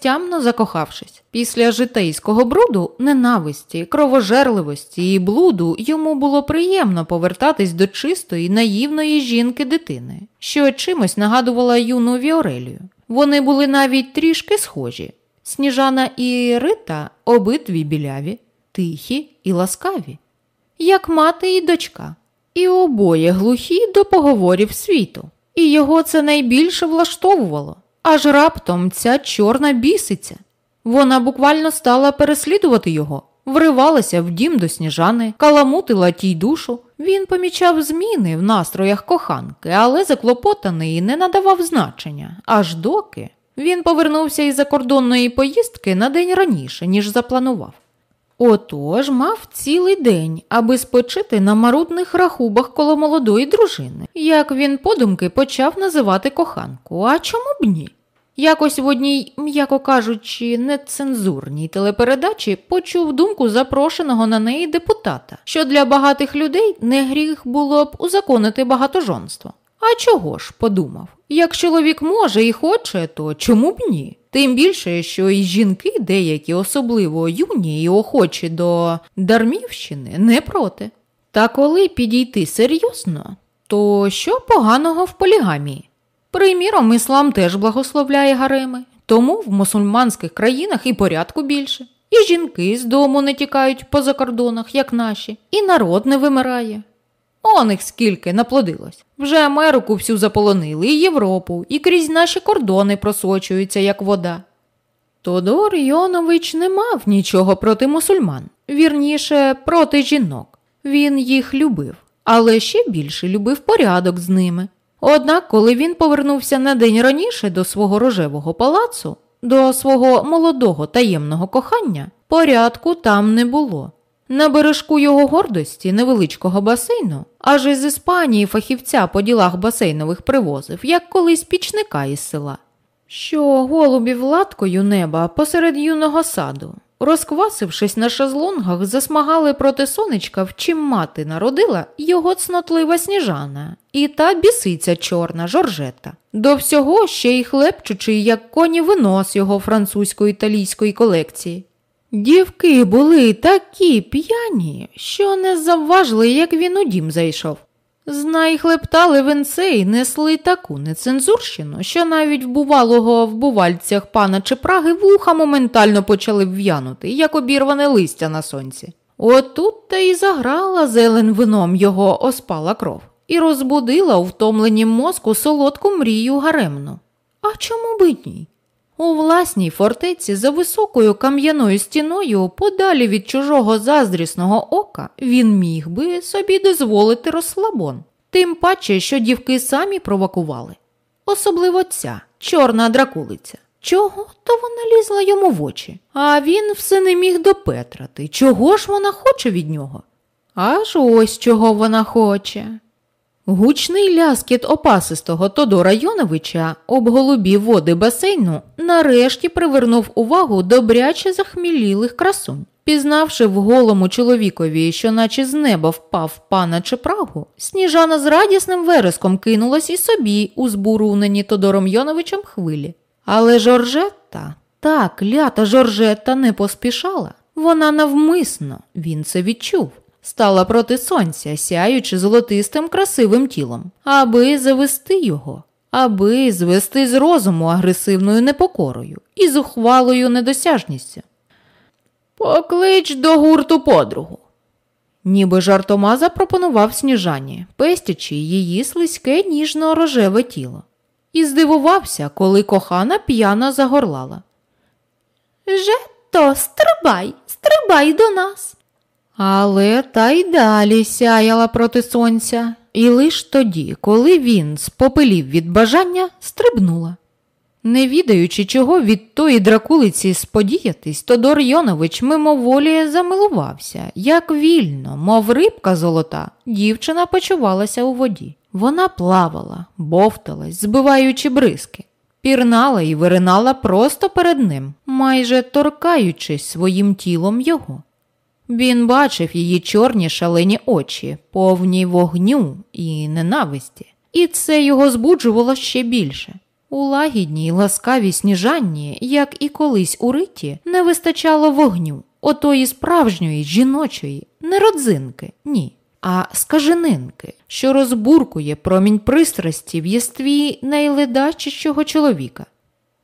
нестямно закохавшись. Після житейського бруду, ненависті, кровожерливості і блуду йому було приємно повертатись до чистої, наївної жінки дитини, що чимось нагадувала юну Віорелію. Вони були навіть трішки схожі. Сніжана і Рита обидві біляві, тихі і ласкаві, як мати і дочка, і обоє глухі до поговорів світу. І його це найбільше влаштовувало. Аж раптом ця чорна бісиця. Вона буквально стала переслідувати його, вривалася в дім до сніжани, каламутила тій душу. Він помічав зміни в настроях коханки, але заклопотаний не надавав значення, аж доки він повернувся із закордонної поїздки на день раніше, ніж запланував. Отож мав цілий день, аби спочити на марудних рахубах коло молодої дружини, як він подумки почав називати коханку, а чому б ні? Якось в одній, м'яко кажучи, нецензурній телепередачі почув думку запрошеного на неї депутата, що для багатих людей не гріх було б узаконити багатожонство. А чого ж, подумав, як чоловік може і хоче, то чому б ні? Тим більше, що і жінки, деякі особливо юні і охочі до дармівщини, не проти. Та коли підійти серйозно, то що поганого в полігамії? Приміром, іслам теж благословляє гареми, тому в мусульманських країнах і порядку більше, і жінки з дому не тікають по закордонах, як наші, і народ не вимирає. Он їх скільки наплодилось. Вже Америку всю заполонили, і Європу, і крізь наші кордони просочуються, як вода. Тодор Йонович не мав нічого проти мусульман, вірніше, проти жінок. Він їх любив, але ще більше любив порядок з ними. Однак, коли він повернувся на день раніше до свого рожевого палацу, до свого молодого таємного кохання, порядку там не було. На бережку його гордості невеличкого басейну, аж із Іспанії фахівця по ділах басейнових привозив, як колись пічника із села, що голубів латкою неба посеред юного саду, розквасившись на шезлонгах, засмагали проти сонечка, в чим мати народила його цнотлива сніжана, і та бісиця чорна жоржета. До всього ще й хлебчучий, як коні винос його французько-італійської колекції. Дівки були такі п'яні, що не завважили, як він у дім зайшов. Знай хлептали венце і несли таку нецензурщину, що навіть вбувалого в бувальцях пана Чепраги вуха моментально почали в'янути, як обірване листя на сонці. Отут та й заграла зелен вином його оспала кров і розбудила у втомленім мозку солодку мрію гаремну. А чому би ні? У власній фортеці за високою кам'яною стіною, подалі від чужого заздрісного ока, він міг би собі дозволити розслабон, тим паче, що дівки самі провокували. Особливо ця чорна дракулиця. Чого то вона лізла йому в очі, а він все не міг допетрати. Чого ж вона хоче від нього? Аж ось чого вона хоче. Гучний ляскіт опасистого Тодора Йоновича об голубі води басейну нарешті привернув увагу добряче захмілілих красунь. Пізнавши в голому чоловікові, що наче з неба впав пана Чепрагу, сніжана з радісним вереском кинулась і собі у збурунені Тодором Йоновичем хвилі. Але Жоржетта, так, лята Жоржетта не поспішала. Вона навмисно, він це відчув стала проти сонця, сяючи золотистим красивим тілом, аби завести його, аби звести з розуму агресивною непокорою і зухвалою недосяжністю. Поклич до гурту подругу. Ніби жартома запропонував сніжані, пестячи її слизьке ніжно рожеве тіло, і здивувався, коли кохана п'яно загорлала. Жето, стрибай, стрибай до нас. Але та й далі сяяла проти сонця, і лиш тоді, коли він спопилів від бажання, стрибнула. Не відаючи, чого від тої дракулиці сподіятись, Тодор Йонович мимоволі замилувався, як вільно, мов рибка золота, дівчина почувалася у воді. Вона плавала, бовталась, збиваючи бризки, пірнала і виринала просто перед ним, майже торкаючись своїм тілом його. Він бачив її чорні шалені очі, повні вогню і ненависті, і це його збуджувало ще більше. У лагідній ласкавій сніжанні, як і колись у риті, не вистачало вогню, отої справжньої жіночої, не родзинки, ні, а скаженинки, що розбуркує промінь пристрасті в єстві найледачішого чоловіка.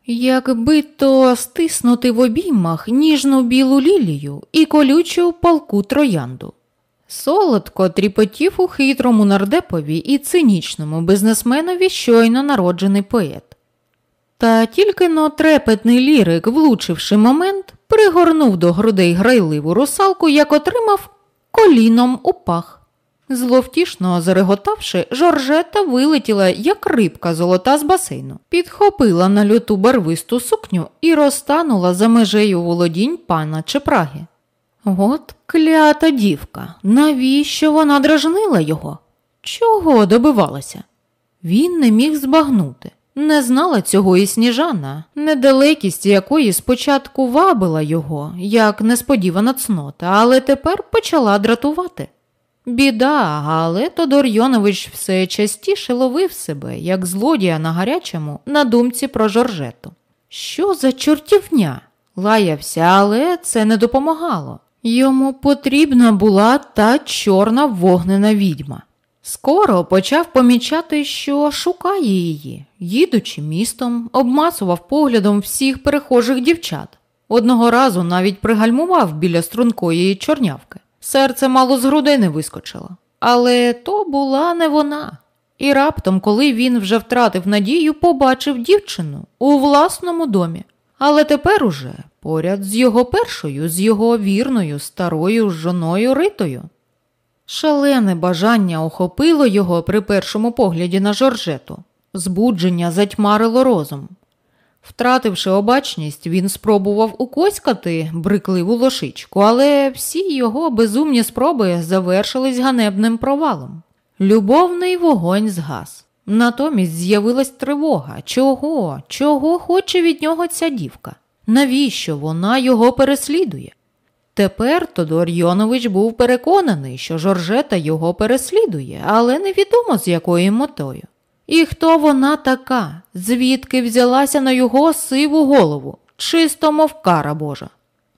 Якби то стиснути в обіймах ніжну білу лілію і колючу палку троянду. Солодко тріпотів у хитрому нардепові і цинічному бізнесменові щойно народжений поет. Та тільки но трепетний лірик, влучивши момент, пригорнув до грудей грайливу русалку, як отримав коліном у пах. Зловтішно зареготавши, Жоржета вилетіла, як рибка золота з басейну, підхопила на люту барвисту сукню і розтанула за межею володінь пана Чепраги. От клята дівка, навіщо вона дражнила його? Чого добивалася? Він не міг збагнути. Не знала цього і сніжана, недалекість якої спочатку вабила його, як несподівана цнота, але тепер почала дратувати. Біда, але Тодор Йонович все частіше ловив себе, як злодія на гарячому, на думці про Жоржету. Що за чортівня? Лаявся, але це не допомагало. Йому потрібна була та чорна вогнена відьма. Скоро почав помічати, що шукає її, їдучи містом, обмацував поглядом всіх перехожих дівчат. Одного разу навіть пригальмував біля стрункої чорнявки. Серце мало з грудей не вискочило. Але то була не вона. І раптом, коли він вже втратив надію, побачив дівчину у власному домі. Але тепер уже поряд з його першою, з його вірною, старою жоною Ритою. Шалене бажання охопило його при першому погляді на Жоржету. Збудження затьмарило розум. Втративши обачність, він спробував укоськати брикливу лошичку, але всі його безумні спроби завершились ганебним провалом. Любовний вогонь згас. Натомість з'явилась тривога. Чого? Чого хоче від нього ця дівка? Навіщо вона його переслідує? Тепер Тодор Йонович був переконаний, що Жоржета його переслідує, але невідомо з якою метою. І хто вона така, звідки взялася на його сиву голову, чисто мов кара Божа.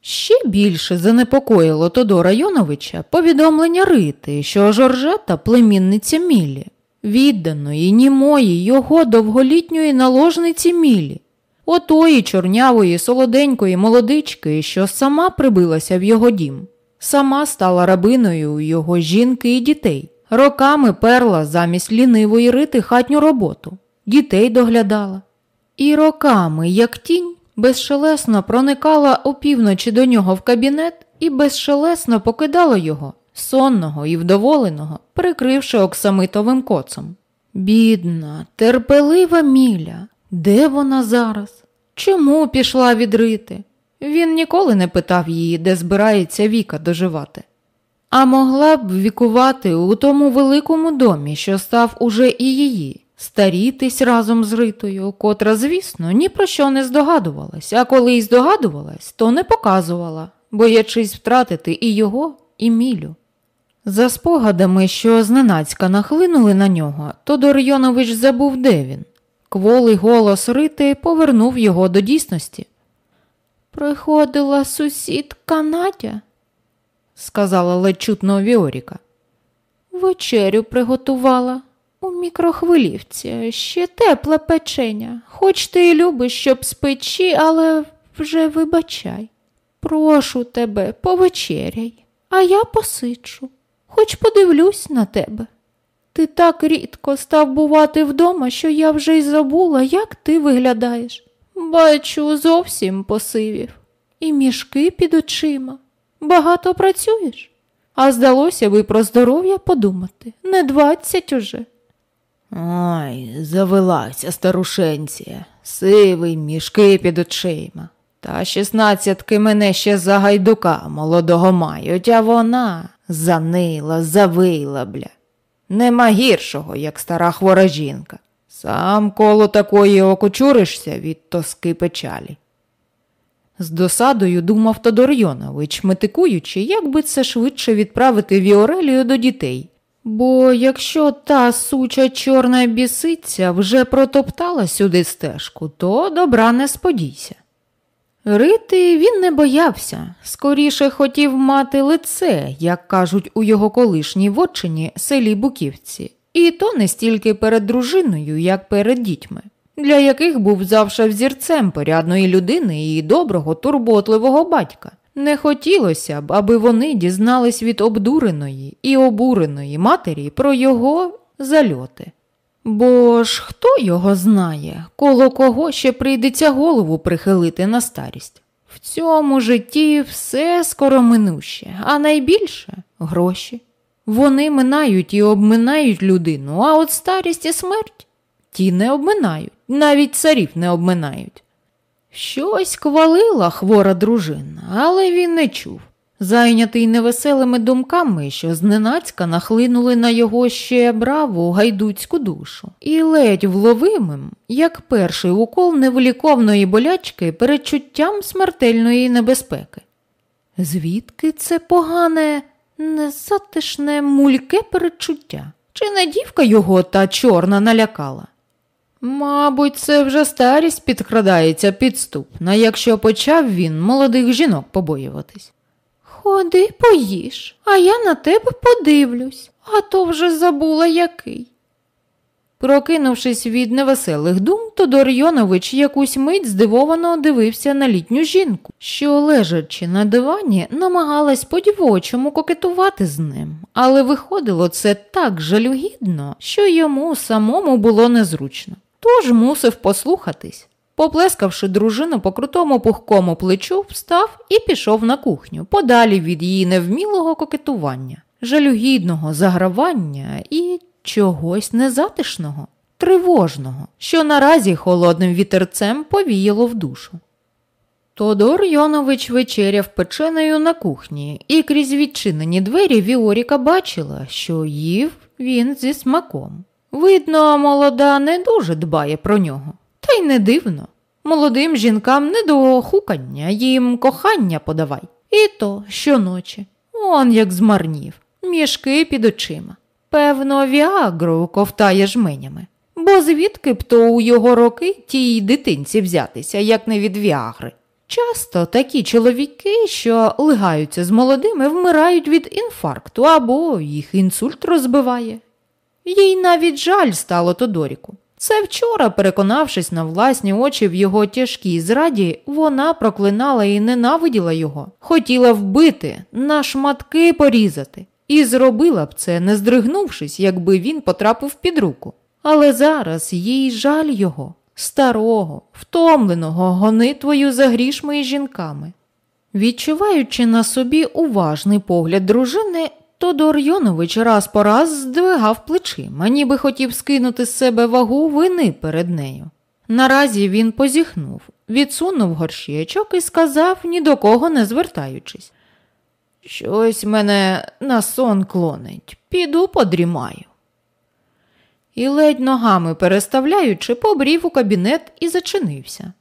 Ще більше занепокоїло Тодора Йоновича повідомлення Рити, що Жоржета племінниця Мілі, відданої, німої його довголітньої наложниці Мілі, отої чорнявої, солоденької молодички, що сама прибилася в його дім, сама стала рабиною його жінки і дітей. Роками перла замість лінивої рити хатню роботу, дітей доглядала. І роками, як тінь, безшелесно проникала опівночі до нього в кабінет і безшелесно покидала його, сонного і вдоволеного, прикривши оксамитовим коцом. Бідна, терпелива Міля, де вона зараз? Чому пішла від рити? Він ніколи не питав її, де збирається Віка доживати а могла б вікувати у тому великому домі, що став уже і її, старітись разом з Ритою, котра, звісно, ні про що не здогадувалась, а коли й здогадувалась, то не показувала, боячись втратити і його, і мілю. За спогадами, що зненацька нахлинули на нього, Тодор Йонович забув, де він. Кволий голос Рити повернув його до дійсності. Приходила сусідка Надя сказала ледь чутно Віоріка. Вечерю приготувала у мікрохвилівці, ще тепле печення. Хоч ти і любиш, щоб з печі, але вже вибачай. Прошу тебе, повечеряй, а я посичу, хоч подивлюсь на тебе. Ти так рідко став бувати вдома, що я вже й забула, як ти виглядаєш. Бачу, зовсім посивів, і мішки під очима. Багато працюєш? А здалося би про здоров'я подумати. Не двадцять уже. Ой, завелася старушенція, сивий мішки під очима. Та шістнадцятки мене ще за гайдука молодого мають, а вона занила, завила, бля. Нема гіршого, як стара хвора жінка. Сам коло такої окочуришся від тоски печалі. З досадою думав Тодор Йонович, метикуючи, як би це швидше відправити Віорелію до дітей, Бо якщо та суча чорна бісиця вже протоптала сюди стежку, то добра не сподійся. Рити він не боявся, скоріше хотів мати лице, як кажуть у його колишній вотчині селі Буківці, і то не стільки перед дружиною, як перед дітьми, для яких був завше взірцем порядної людини і доброго, турботливого батька. Не хотілося б, аби вони дізнались від обдуреної і обуреної матері про його зальоти. Бо ж хто його знає, коло кого ще прийдеться голову прихилити на старість? В цьому житті все скороминуще, а найбільше гроші. Вони минають і обминають людину, а от старість і смерть ті не обминають, навіть царів не обминають. Щось квалила хвора дружина, але він не чув. Зайнятий невеселими думками, що зненацька нахлинули на його ще браву гайдуцьку душу, і ледь вловимим, як перший укол невиліковної болячки передчуттям смертельної небезпеки. Звідки це погане, незатишне мульке передчуття? Чи не дівка його та чорна налякала? Мабуть, це вже старість підкрадається підступна, якщо почав він молодих жінок побоюватись. Ходи, поїж, а я на тебе подивлюсь, а то вже забула який. Прокинувшись від невеселих дум, Тодор Йонович якусь мить здивовано дивився на літню жінку, що, лежачи на дивані, намагалась по-дівочому кокетувати з ним, але виходило це так жалюгідно, що йому самому було незручно. Тож мусив послухатись. Поплескавши дружину по крутому пухкому плечу, встав і пішов на кухню, подалі від її невмілого кокетування, жалюгідного загравання і чогось незатишного, тривожного, що наразі холодним вітерцем повіяло в душу. Тодор Йонович вечеряв печеною на кухні, і крізь відчинені двері Віоріка бачила, що їв він зі смаком. Видно, молода не дуже дбає про нього. Та й не дивно. Молодим жінкам не до хукання, їм кохання подавай. І то щоночі. Он як змарнів, мішки під очима. Певно, віагру ковтає жменями. Бо звідки б то у його роки тій дитинці взятися, як не від віагри. Часто такі чоловіки, що лигаються з молодими, вмирають від інфаркту або їх інсульт розбиває. Їй навіть жаль стало Тодоріку. Це вчора, переконавшись на власні очі в його тяжкій зраді, вона проклинала і ненавиділа його, хотіла вбити, на шматки порізати, і зробила б це, не здригнувшись, якби він потрапив під руку. Але зараз їй жаль його, старого, втомленого гонитвою за грішми і жінками. Відчуваючи на собі уважний погляд дружини, Тодор Йонович раз по раз здвигав плечима, ніби хотів скинути з себе вагу вини перед нею. Наразі він позіхнув, відсунув горщечок і сказав, ні до кого не звертаючись. Щось мене на сон клонить, піду подрімаю. І ледь ногами переставляючи, побрів у кабінет і зачинився.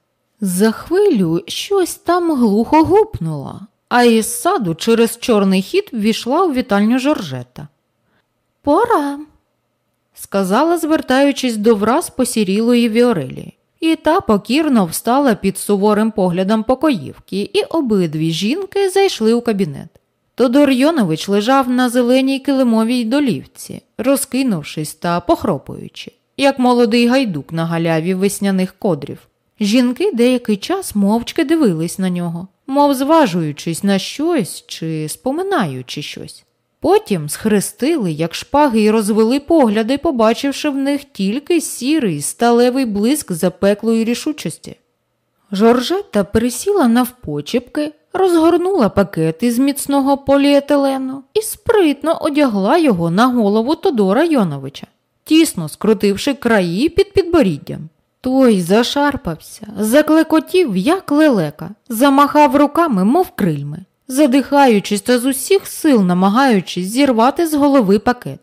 За хвилю щось там глухо гупнуло, а із саду через чорний хід ввійшла у вітальню Жоржета. Пора, сказала, звертаючись до враз посірілої Віорелі. І та покірно встала під суворим поглядом покоївки, і обидві жінки зайшли у кабінет. Тодор Йонович лежав на зеленій килимовій долівці, розкинувшись та похропуючи, як молодий гайдук на галяві весняних кодрів. Жінки деякий час мовчки дивились на нього мов зважуючись на щось чи споминаючи щось. Потім схрестили, як шпаги, і розвели погляди, побачивши в них тільки сірий, сталевий блиск запеклої рішучості. Жоржета пересіла навпочепки, розгорнула пакет із міцного поліетилену і спритно одягла його на голову Тодора Йоновича, тісно скрутивши краї під підборіддям. Той зашарпався, заклекотів, як лелека, замахав руками, мов крильми, задихаючись та з усіх сил намагаючись зірвати з голови пакет.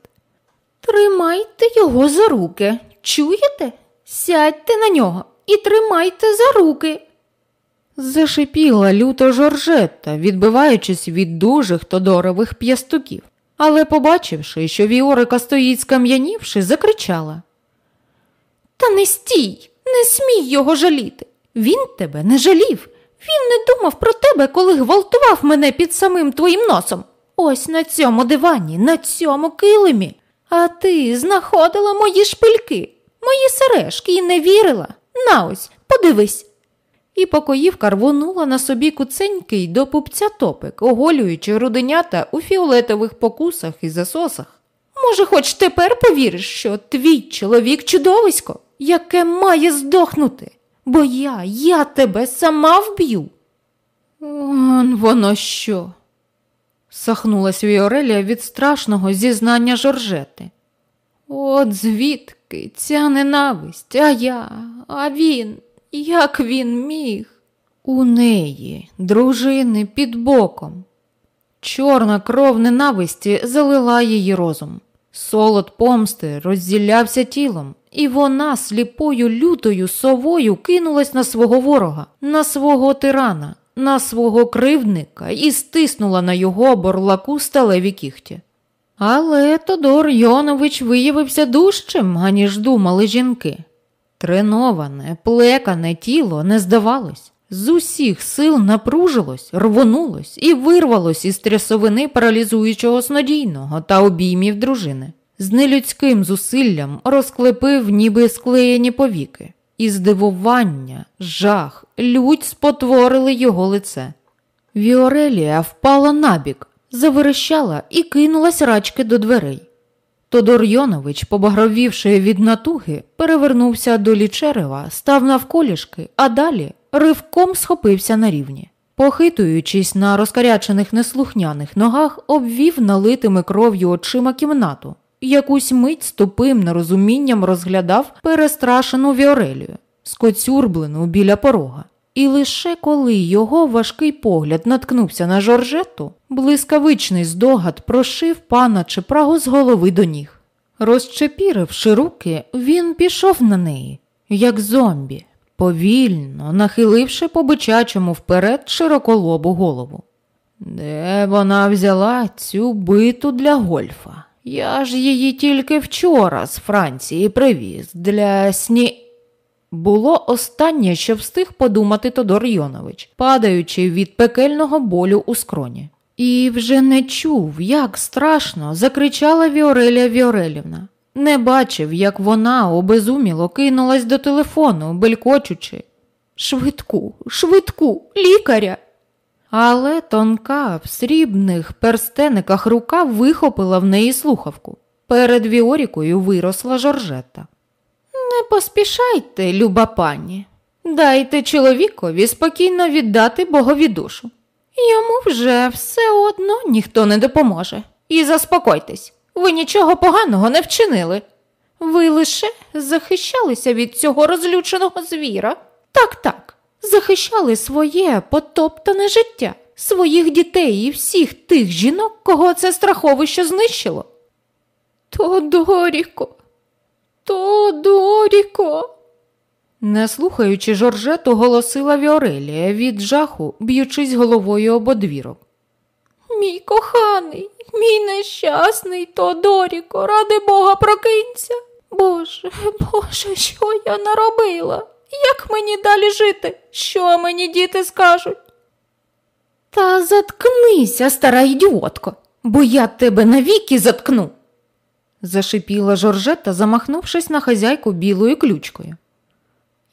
Тримайте його за руки, чуєте? Сядьте на нього і тримайте за руки. Зашипіла люто Жоржетта, відбиваючись від дужих Тодорових п'ястуків. але, побачивши, що Віорика стоїть скам'янівши, закричала Та не стій, не смій його жаліти. Він тебе не жалів. Він не думав про тебе, коли гвалтував мене під самим твоїм носом. Ось на цьому дивані, на цьому килимі. А ти знаходила мої шпильки, мої сережки і не вірила. На ось, подивись. І покоївка рвонула на собі куценький до пупця топик, оголюючи руденята у фіолетових покусах і засосах. Може, хоч тепер повіриш, що твій чоловік чудовисько, яке має здохнути, бо я, я тебе сама вб'ю. Он воно що? сахнулась Віорелія від страшного зізнання Жоржети. От звідки ця ненависть, а я, а він, як він міг? У неї, дружини, під боком. Чорна кров ненависті залила її розум. Солод помсти розділявся тілом, і вона сліпою лютою совою кинулась на свого ворога, на свого тирана, на свого кривдника і стиснула на його борлаку сталеві кіхті. Але Тодор Йонович виявився дужчим, аніж думали жінки. Треноване, плекане тіло не здавалось, з усіх сил напружилось, рвонулось і вирвалось із трясовини паралізуючого снодійного та обіймів дружини. З нелюдським зусиллям розклепив, ніби склеєні повіки, і здивування, жах, лють спотворили його лице. Віорелія впала набік, заверещала і кинулась рачки до дверей. Тодор Йонович, побагровівши від натуги, перевернувся до лічерева, став навколішки, а далі ривком схопився на рівні. Похитуючись на розкарячених неслухняних ногах, обвів налитими кров'ю очима кімнату. Якусь мить з тупим нерозумінням розглядав перестрашену Віорелію, скоцюрблену біля порога. І лише коли його важкий погляд наткнувся на Жоржету, блискавичний здогад прошив пана Чепрагу з голови до ніг. Розчепіривши руки, він пішов на неї, як зомбі, повільно нахиливши по бичачому вперед широколобу голову. Де вона взяла цю биту для гольфа? Я ж її тільки вчора з Франції привіз для сні. Було останнє, що встиг подумати Тодор Йонович, падаючи від пекельного болю у скроні. І вже не чув, як страшно закричала Віорелія Віорелівна. Не бачив, як вона обезуміло кинулась до телефону, белькочучи. Швидку, швидку, лікаря. Але тонка в срібних перстениках рука вихопила в неї слухавку. Перед Віорікою виросла Жоржета. Не поспішайте, люба пані, дайте чоловікові спокійно віддати Богові душу. Йому вже все одно ніхто не допоможе. І заспокойтесь, ви нічого поганого не вчинили. Ви лише захищалися від цього розлюченого звіра. Так, так, захищали своє потоптане життя, своїх дітей і всіх тих жінок, кого це страховище знищило. Тодоріко, Тодоріко. Не слухаючи Жоржету, голосила Віорелія від жаху, б'ючись головою об одвірок. Мій коханий, мій нещасний Тодоріко, ради Бога, прокинься. Боже, Боже, що я наробила? Як мені далі жити? Що мені діти скажуть? Та заткнися, стара ідіотко, бо я тебе навіки заткну зашипіла Жоржета, замахнувшись на хазяйку білою ключкою.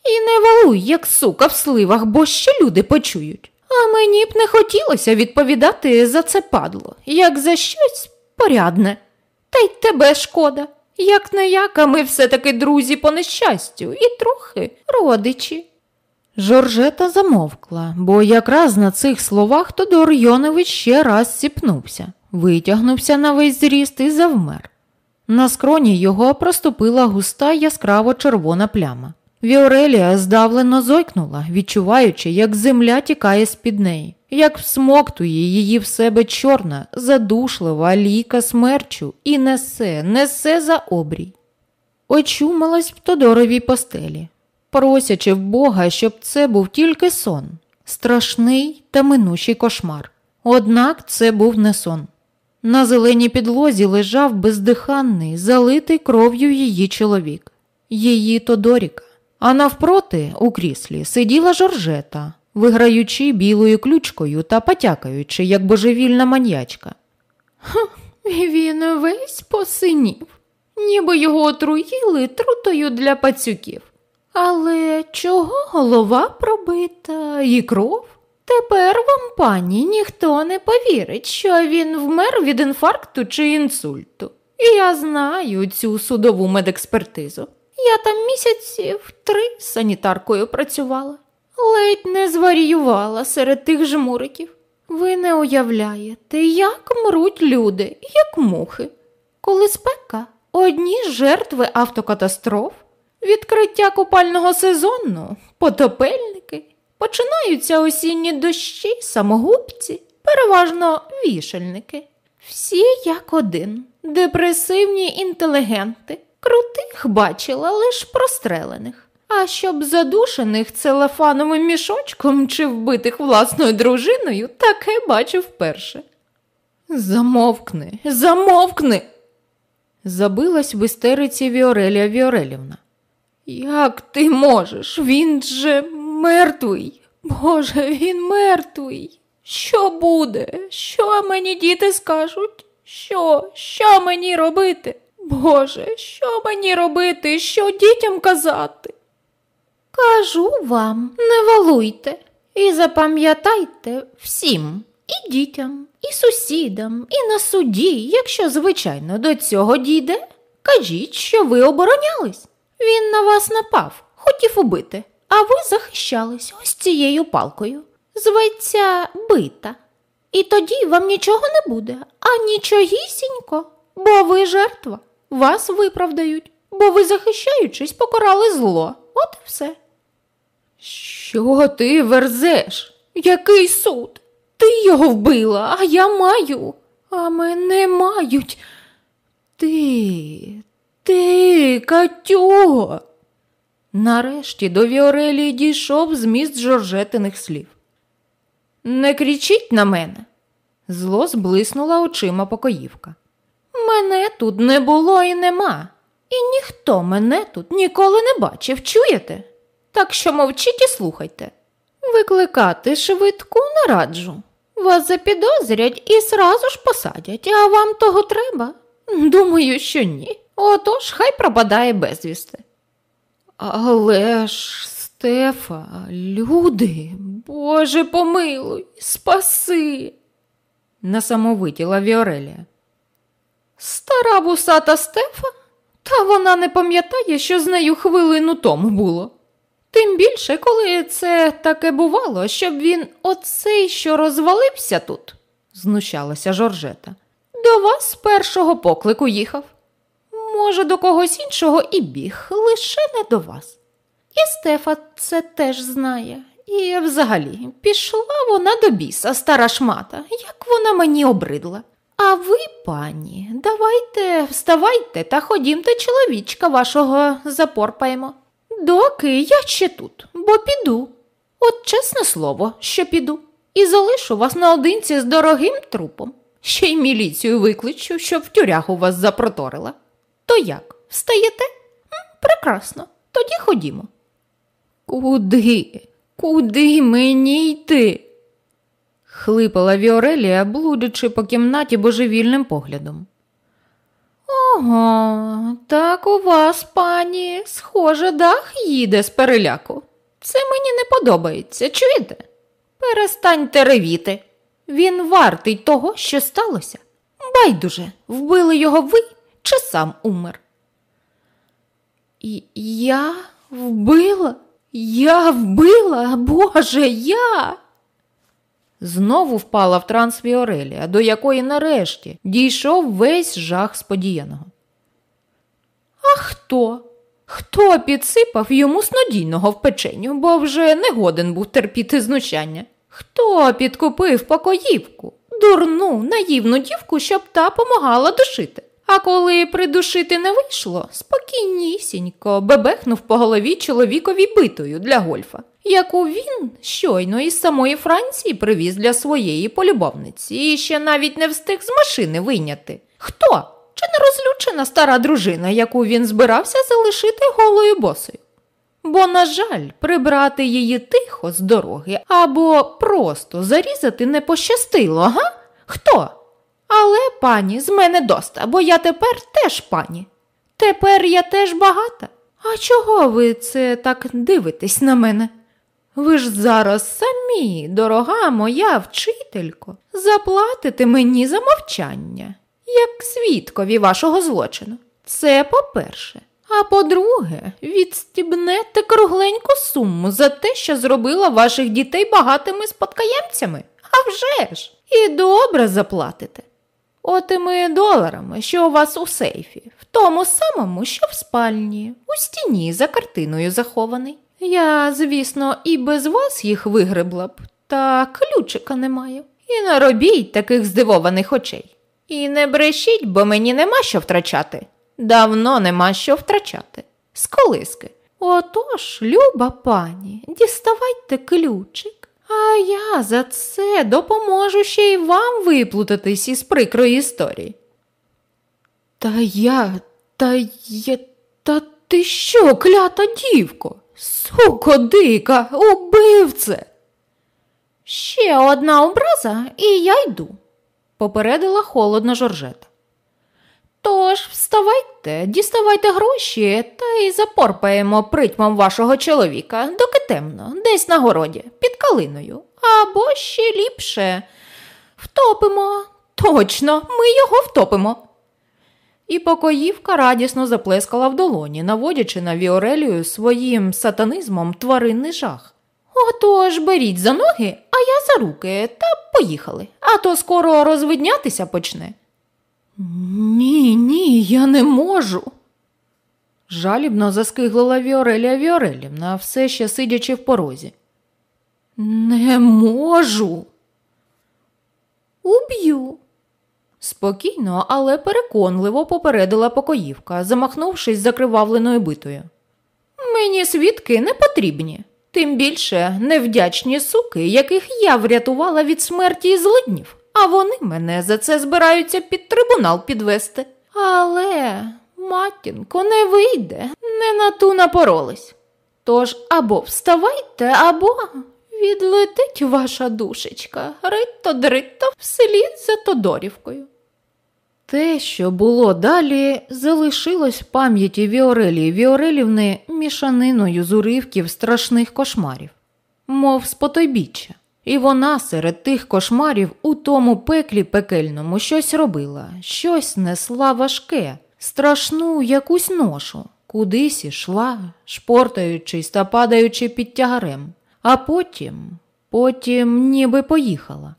І не валуй, як сука в сливах, бо ще люди почують. А мені б не хотілося відповідати за це падло, як за щось порядне. Та й тебе шкода. Як не як, а ми все-таки друзі по нещастю і трохи родичі. Жоржета замовкла, бо якраз на цих словах Тодор Йонович ще раз сіпнувся, витягнувся на весь зріст і завмер. На скроні його проступила густа яскраво червона пляма. Віорелія здавлено зойкнула, відчуваючи, як земля тікає з під неї, як всмоктує її в себе чорна, задушлива ліка смерчу і несе, несе за обрій. Очумалась в Тодоровій постелі, просячи в Бога, щоб це був тільки сон, страшний та минущий кошмар. Однак це був не сон. На зеленій підлозі лежав бездиханний, залитий кров'ю її чоловік, її Тодоріка. А навпроти, у кріслі, сиділа Жоржета, виграючи білою ключкою та потякаючи, як божевільна маньячка. Він весь посинів, ніби його отруїли трутою для пацюків. Але чого голова пробита і кров? Тепер вам, пані, ніхто не повірить, що він вмер від інфаркту чи інсульту. І я знаю цю судову медекспертизу. Я там місяців три санітаркою працювала, ледь не зваріювала серед тих жмуриків. Ви не уявляєте, як мруть люди, як мухи. Коли спека, одні жертви автокатастроф, відкриття купального сезону, потопельники, починаються осінні дощі, самогубці, переважно вішальники. Всі як один, депресивні інтелігенти, крутих бачила лиш прострелених. А щоб задушених целефановим мішочком чи вбитих власною дружиною, таке бачив вперше. Замовкни, замовкни. Забилась в істериці Віорелія Віорелівна. Як ти можеш? Він же мертвий. Боже, він мертвий. Що буде? Що мені діти скажуть? Що? Що мені робити? Боже, що мені робити? Що дітям казати? Кажу вам, не валуйте і запам'ятайте всім, і дітям, і сусідам, і на суді, якщо, звичайно, до цього дійде, кажіть, що ви оборонялись. Він на вас напав, хотів убити, а ви захищались ось цією палкою. Зветься бита. І тоді вам нічого не буде, а нічогісінько, бо ви жертва. Вас виправдають, бо ви, захищаючись, покарали зло. От і все. Що ти верзеш? Який суд? Ти його вбила, а я маю, а мене мають. Ти, ти, Катюго. Нарешті до Віорелії дійшов зміст Жоржетиних слів. Не кричіть на мене. Зло зблиснула очима покоївка. Мене тут не було і нема, і ніхто мене тут ніколи не бачив, чуєте? Так що мовчіть і слухайте. Викликати швидку не раджу. Вас запідозрять і сразу ж посадять, а вам того треба? Думаю, що ні. Отож, хай пропадає безвісти. Але ж, Стефа, люди, Боже помилуй, спаси, насамовитіла Віорелія. Стара вусата Стефа? Та вона не пам'ятає, що з нею хвилину тому було. Тим більше, коли це таке бувало, щоб він оцей, що розвалився тут, знущалася Жоржета, до вас з першого поклику їхав. Може, до когось іншого і біг, лише не до вас. І Стефа це теж знає. І взагалі пішла вона до біса, стара шмата, як вона мені обридла. А ви, пані, давайте вставайте та ходімте чоловічка вашого запорпаємо. Доки я ще тут, бо піду. От чесне слово, що піду, і залишу вас наодинці з дорогим трупом. Ще й міліцію викличу, щоб в тюрягу вас запроторила. То як, встаєте? Прекрасно, тоді ходімо. Куди? Куди мені йти? Хлипала Віорелія, блудячи по кімнаті божевільним поглядом. Ого, так у вас, пані, схоже, дах їде з переляку. Це мені не подобається, чуєте? Перестаньте ревіти. Він вартий того, що сталося. Байдуже, вбили його ви чи сам умер. Я вбила? Я вбила, Боже, я. Знову впала в транс Віорелія, до якої нарешті дійшов весь жах сподіяного. А хто? Хто підсипав йому снодійного в печеню, бо вже не годен був терпіти знущання? Хто підкупив покоївку, дурну, наївну дівку, щоб та помагала душити? А коли придушити не вийшло, спокійнісінько бебехнув по голові чоловікові битою для гольфа. Яку він щойно із самої Франції привіз для своєї полюбовниці і ще навіть не встиг з машини вийняти. Хто? Чи не розлючена стара дружина, яку він збирався залишити голою босою? Бо, на жаль, прибрати її тихо з дороги або просто зарізати не пощастило, га? Хто? Але, пані, з мене доста, бо я тепер теж пані. Тепер я теж багата. А чого ви це так дивитесь на мене? Ви ж зараз самі, дорога моя вчителько, заплатите мені за мовчання, як свідкові вашого злочину. Це по-перше. А по-друге, відстібнете кругленьку суму за те, що зробила ваших дітей багатими спадкоємцями. А вже ж! І добре заплатите. Отими доларами, що у вас у сейфі, в тому самому, що в спальні, у стіні за картиною захований. Я, звісно, і без вас їх вигребла б, та ключика не маю. І не робіть таких здивованих очей. І не брешіть, бо мені нема що втрачати. Давно нема що втрачати. З колиски. Отож, люба пані, діставайте ключик, а я за це допоможу ще й вам виплутатись із прикрої історії. Та я, та я, та ти що, клята дівко? Суко дика, убивце. Ще одна образа, і я йду, попередила холодно Жоржета. Тож вставайте, діставайте гроші та й запорпаємо притьмом вашого чоловіка, доки темно, десь на городі, під калиною. Або ще ліпше. Втопимо. Точно, ми його втопимо. І покоївка радісно заплескала в долоні, наводячи на Віорелію своїм сатанизмом тваринний жах. Отож, беріть за ноги, а я за руки та поїхали, а то скоро розвиднятися почне. Ні, ні, я не можу. Жалібно заскиглила Віорелія Віорелівна, все ще сидячи в порозі. Не можу. Уб'ю. Спокійно, але переконливо попередила покоївка, замахнувшись закривавленою битою. Мені свідки не потрібні, тим більше невдячні суки, яких я врятувала від смерті і злиднів а вони мене за це збираються під трибунал підвести. Але, матінко, не вийде, не на ту напоролись. Тож або вставайте, або відлетить ваша душечка, ритто дритто вслід за Тодорівкою. Те, що було далі, залишилось в пам'яті Віорелії Віорелівни мішаниною з уривків страшних кошмарів, мов спотойбіччя. І вона серед тих кошмарів у тому пеклі пекельному щось робила, щось несла важке, страшну якусь ношу, кудись ішла, шпортаючись та падаючи під тягарем, а потім, потім ніби поїхала.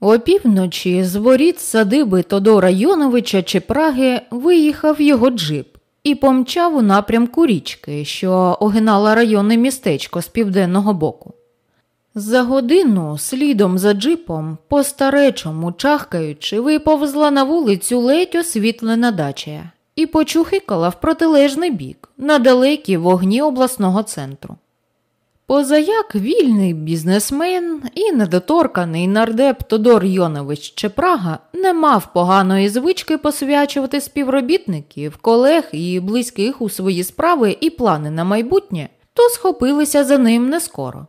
Опівночі з воріт садиби Тодора Йоновича чи Праги виїхав його джип і помчав у напрямку річки, що огинала районне містечко з південного боку. За годину слідом за джипом, по старечому чахкаючи, виповзла на вулицю ледь освітлена дача і почухикала в протилежний бік на далекі вогні обласного центру. Позаяк вільний бізнесмен і недоторканий нардеп Тодор Йонович Чепрага не мав поганої звички посвячувати співробітників, колег і близьких у свої справи і плани на майбутнє, то схопилися за ним не скоро.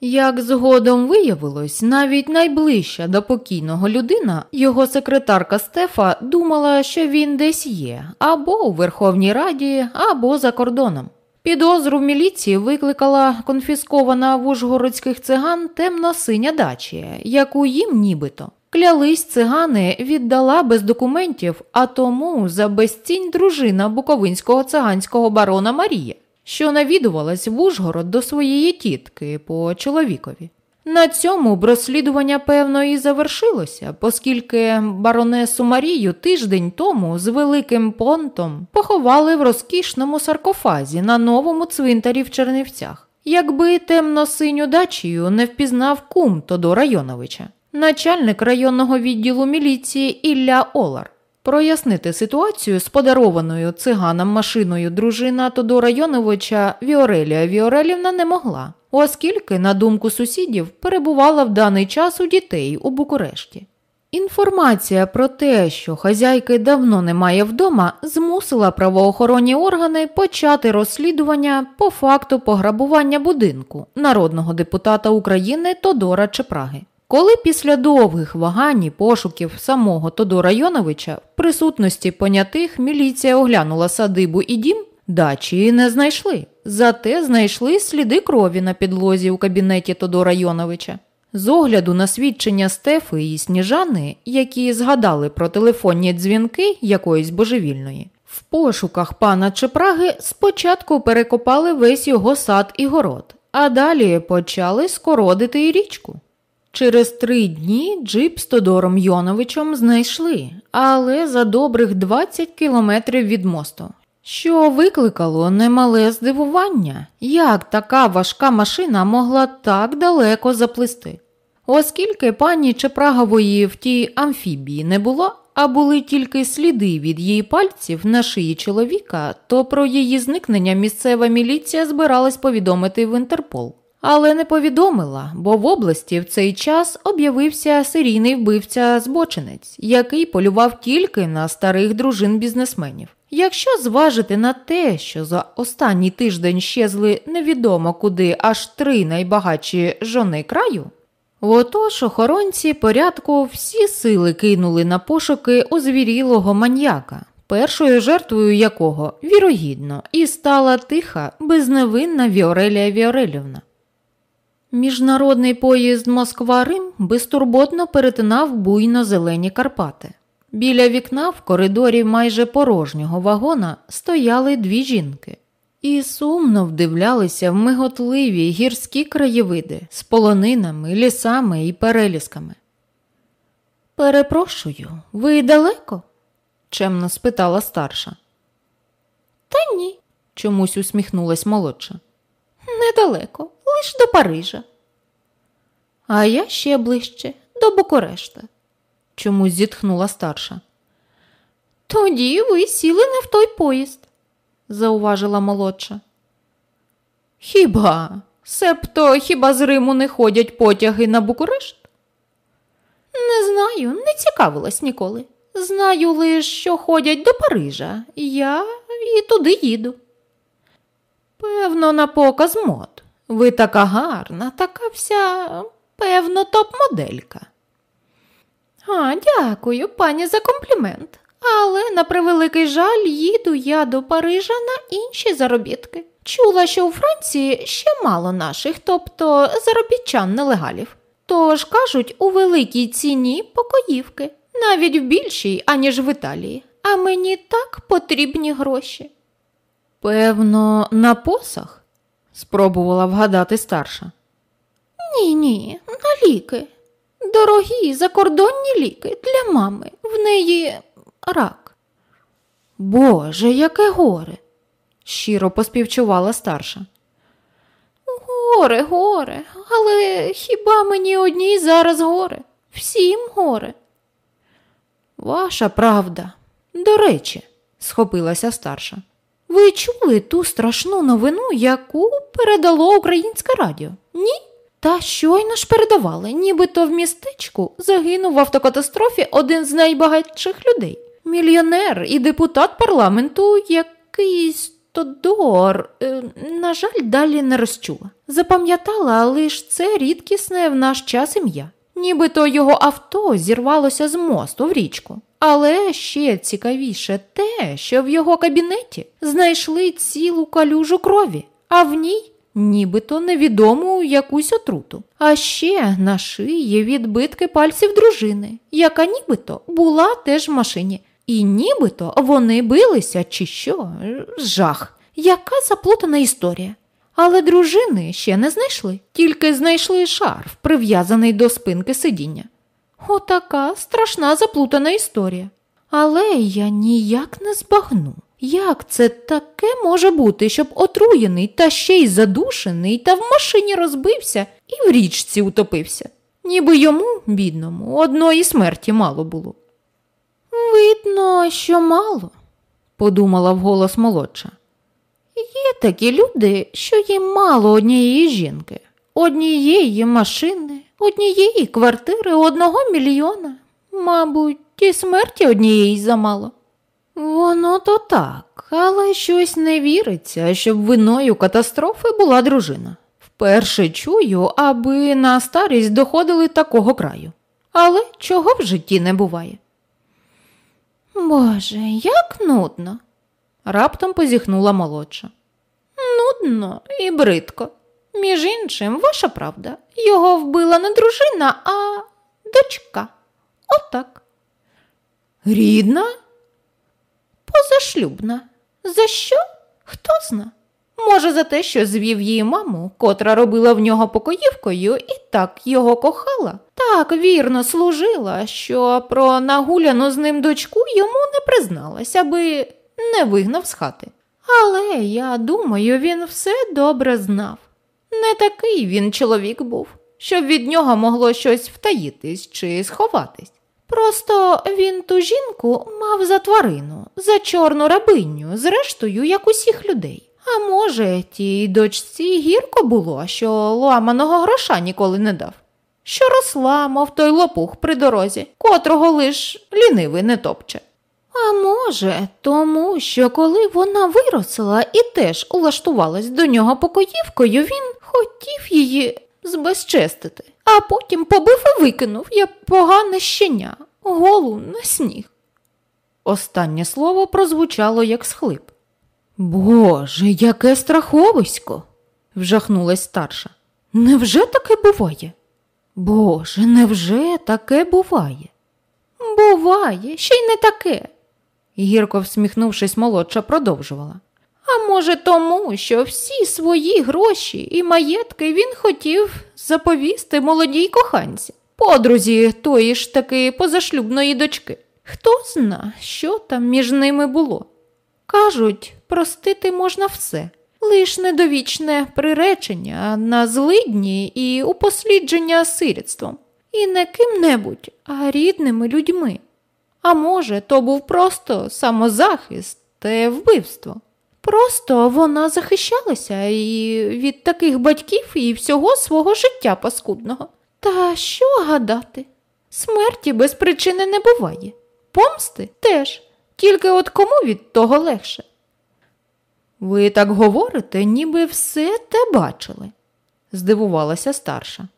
Як згодом виявилось, навіть найближча до покійного людина, його секретарка Стефа, думала, що він десь є, або у Верховній Раді, або за кордоном. Підозру в міліції викликала конфіскована в ужгородських циган темно-синя дача, яку їм нібито. Клялись цигани віддала без документів, а тому за безцінь дружина буковинського циганського барона Марія що навідувалась в Ужгород до своєї тітки по чоловікові. На цьому б розслідування, певно, і завершилося, оскільки баронесу Марію тиждень тому з великим понтом поховали в розкішному саркофазі на новому цвинтарі в Чернівцях, якби темно-синю дачію не впізнав кум Тодора Йоновича, начальник районного відділу міліції Ілля Олар. Прояснити ситуацію з подарованою циганам машиною дружина Тодора Йоновича Віорелія Віорелівна не могла, оскільки, на думку сусідів, перебувала в даний час у дітей у Букурешті. Інформація про те, що хазяйки давно немає вдома, змусила правоохоронні органи почати розслідування по факту пограбування будинку народного депутата України Тодора Чепраги. Коли після довгих вагань і пошуків самого Тодора Йоновича в присутності понятих міліція оглянула садибу і дім, дачі не знайшли. Зате знайшли сліди крові на підлозі у кабінеті Тодора Йоновича. З огляду на свідчення Стефи і Сніжани, які згадали про телефонні дзвінки якоїсь божевільної, в пошуках пана Чепраги спочатку перекопали весь його сад і город, а далі почали скородити і річку. Через три дні джип з Тодором Йоновичем знайшли, але за добрих 20 кілометрів від мосту, що викликало немале здивування, як така важка машина могла так далеко заплисти. Оскільки пані Чепрагової в тій амфібії не було, а були тільки сліди від її пальців на шиї чоловіка, то про її зникнення місцева міліція збиралась повідомити в Інтерпол. Але не повідомила, бо в області в цей час об'явився серійний вбивця-збочинець, який полював тільки на старих дружин бізнесменів. Якщо зважити на те, що за останній тиждень щезли невідомо куди аж три найбагатші жони краю, отож охоронці порядку всі сили кинули на пошуки озвірілого маньяка, першою жертвою якого, вірогідно, і стала тиха, безневинна Віорелія Віорелівна. Міжнародний поїзд Москва Рим безтурботно перетинав буйно зелені Карпати. Біля вікна в коридорі майже порожнього вагона стояли дві жінки і сумно вдивлялися в миготливі гірські краєвиди з полонинами, лісами і перелісками. Перепрошую, ви далеко? чемно спитала старша. Та ні, чомусь усміхнулась молодша. Недалеко, лиш до Парижа. А я ще ближче, до Букурешта, чомусь зітхнула старша. Тоді ви сіли не в той поїзд, зауважила молодша. Хіба? Себто хіба з Риму не ходять потяги на Букурешт? Не знаю, не цікавилась ніколи. Знаю лише, що ходять до Парижа. Я і туди їду. Певно, на показ мод. Ви така гарна, така вся, певно, топ-моделька. А, дякую, пані, за комплімент. Але, на превеликий жаль, їду я до Парижа на інші заробітки. Чула, що у Франції ще мало наших, тобто заробітчан нелегалів. Тож кажуть, у великій ціні покоївки, навіть в більшій, аніж в Італії. А мені так потрібні гроші. Певно, на посах? спробувала вгадати старша. Ні, ні, на ліки. Дорогі закордонні ліки для мами. В неї рак. Боже, яке горе, щиро поспівчувала старша. Горе, горе, але хіба мені одній зараз горе? Всім горе. Ваша правда. До речі, схопилася старша. Ви чули ту страшну новину, яку передало українське радіо? Ні? Та щойно ж передавали, нібито в містечку загинув в автокатастрофі один з найбагатших людей. Мільйонер і депутат парламенту, якийсь Тодор, е, на жаль, далі не розчула. Запам'ятала лише це рідкісне в наш час ім'я. Нібито його авто зірвалося з мосту в річку. Але ще цікавіше те, що в його кабінеті знайшли цілу калюжу крові, а в ній нібито невідому якусь отруту. А ще на шиї відбитки пальців дружини, яка нібито була теж в машині. І нібито вони билися, чи що, жах, яка заплутана історія. Але дружини ще не знайшли, тільки знайшли шарф, прив'язаний до спинки сидіння. Отака страшна заплутана історія. Але я ніяк не збагну, як це таке може бути, щоб отруєний та ще й задушений та в машині розбився і в річці утопився. Ніби йому, бідному, одної смерті мало було. Видно, що мало, подумала вголос молодша. Є такі люди, що їм мало однієї жінки, однієї машини, однієї квартири, одного мільйона. Мабуть, і смерті однієї замало. Воно то так, але щось не віриться, щоб виною катастрофи була дружина. Вперше чую, аби на старість доходили такого краю. Але чого в житті не буває. Боже, як нудно, раптом позіхнула молодша. Нудно і бридко. Між іншим, ваша правда, його вбила не дружина, а дочка. Отак. Рідна? Позашлюбна. За що? Хто зна? Може, за те, що звів її маму, котра робила в нього покоївкою і так його кохала, так вірно служила, що про нагуляну з ним дочку йому не призналась, аби не вигнав з хати. Але я думаю, він все добре знав. Не такий він чоловік був, щоб від нього могло щось втаїтись чи сховатись. Просто він ту жінку мав за тварину, за чорну рабиню, зрештою, як усіх людей. А може, тій дочці гірко було, що ламаного гроша ніколи не дав, що росла, мов той лопух при дорозі, котрого лиш лінивий не топче. А може, тому що коли вона виросла і теж улаштувалась до нього покоївкою, він хотів її збезчестити, а потім побив і викинув, як погане щеня, голу на сніг. Останнє слово прозвучало, як схлип. Боже, яке страховисько, вжахнулась старша. Невже таке буває? Боже, невже таке буває? Буває, ще й не таке, гірко всміхнувшись, молодша, продовжувала. А може, тому, що всі свої гроші і маєтки він хотів заповісти молодій коханці, подрузі тої ж таки позашлюбної дочки. Хто зна, що там між ними було? Кажуть, простити можна все, лиш недовічне приречення на злидні і упослідження сирітством, і не ким-небудь, а рідними людьми. А може, то був просто самозахист те вбивство. Просто вона захищалася і від таких батьків і всього свого життя паскудного. Та що гадати? Смерті без причини не буває. Помсти теж, тільки от кому від того легше. Ви так говорите, ніби все те бачили, здивувалася старша.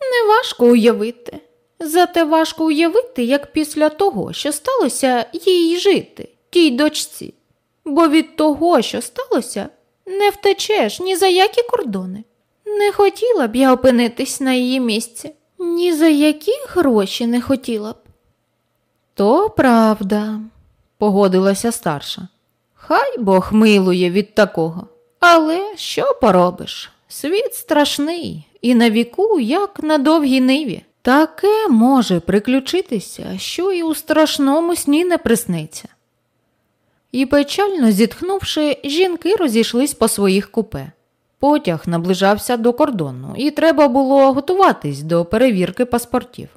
Неважко уявити. Зате важко уявити, як після того, що сталося, їй жити, тій дочці. Бо від того, що сталося, не втечеш ні за які кордони. Не хотіла б я опинитись на її місці, ні за які гроші не хотіла б. То правда, погодилася старша. Хай Бог милує від такого. Але що поробиш? Світ страшний і на віку, як на довгій ниві. Таке може приключитися, що і у страшному сні не присниться. І печально зітхнувши, жінки розійшлись по своїх купе. Потяг наближався до кордону, і треба було готуватись до перевірки паспортів.